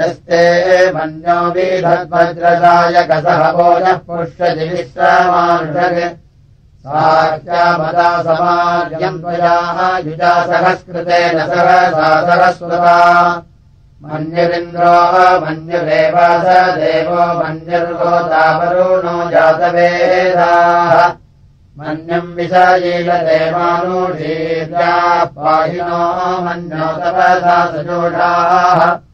यस्ते मन्यो वीधद्वज्रदायकसहभोजः पुष्यति विश्रामानुषग। साख्यामदा समार्यम् त्वयाः युजा सहस्कृतेन सह सा सहस्वता। मन्यरिन्द्रो मन्युरेव स देवो मन्युर्गोतावरुणो जातवेदाः। मन्यम् विषयीलदेवानुषीर्या पाहिनो मन्यो तपसा सजोषाः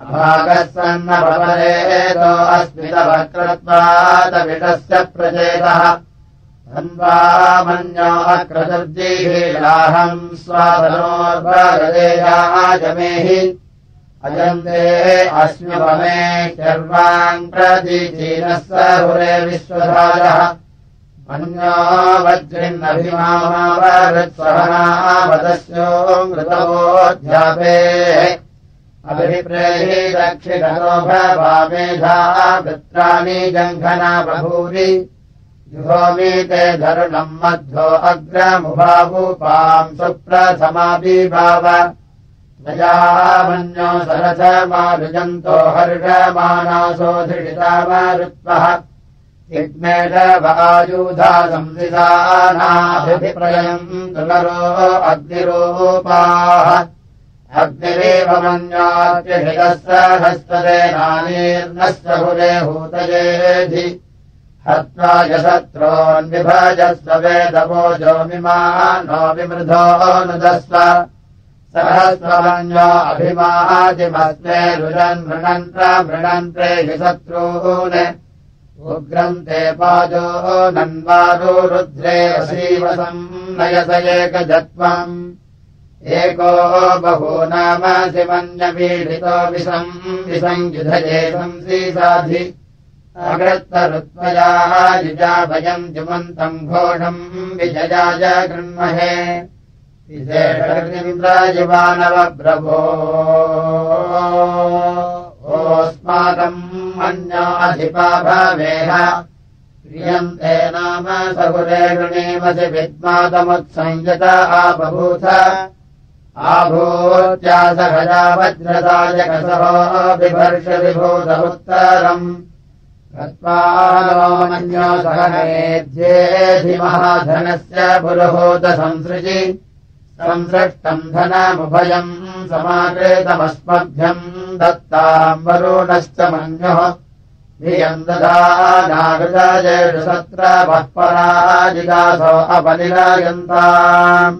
विभोत्योजा स्वयम्भोर्धामो अभिमादिशाः विश्वदर्शनिःसहो निःसहावानस्मा स्वोजपृतनासुधेहि अभागः सन्नभवरेतो अस्मितवक्रत्वादविषस्य प्रचेतः धन्वामन्यो अक्रतुर्जीहीलाहम् स्वादनोर्वरदेयाजमेहि अजन्ते अस्म्यपमे शर्वाम् प्रतीचीनः सहुरे विश्वधारः अन्यो वज्रिन्नभिमावृत्सहनावदस्यो मृतवोऽध्यापे अभिप्रेहि दक्षिणो भवामेधा वृत्राणि जङ्घना बभूरि जुहोमि ते धरुणम् मध्वो अग्रमुभावुपाम् सुप्रथमाभिभाव मन्यो सरसमारुजन्तो हर्षमानासो धृषितामरुत्वः यज्ञेषवायुधा संसिदानाभिप्रयम् तुलरो अग्निरूपाः अग्निरेव मन्यात्यहितः हस्तदेनानीर्नस्य हुरे हूतयेधि हत्वा यशत्रोन्विभजस्व वेदवोजोमिमा नो विमृधोऽनुदस्व सहस्रमन्यो अभिमादिमस्मे रुजन् मृणन्त्र मृणन्त्रे हि शत्रून्। उग्रन्ते पाजो नन्वारो रुद्रे अशीवसम् नयस एकजत्वम् एको बहो नाम शिमन्यपीडितो विषम् विसञ्युधये संसीसाधि अग्रत्तरुत्वयाः युजा भयम् जुमन्तम् घोषम् विजयाय गृह्महे विशेषिन्द्रायुवानवप्रभो ओस्माकम् अन्यो अधिपा भवेह प्रियन्ते नाम सहुरे गृणीमसि विद्मातमुत्संयत आबभूथ आभूत्यासहजा वज्रदायकसहो बिभर्ष विभूत उत्तरम् गत्वा नो मन्यो सहनेध्येधिमहाधनस्य पुरुहूत संसृजि संसृष्टम् धनमुभयम् समाकृतमस्मभ्यम् दत्ताम् वरुणश्च मन्युः। धियम् ददा नागृताजेषु सत्र वः पराजिदासो अपनिरायन्ताम्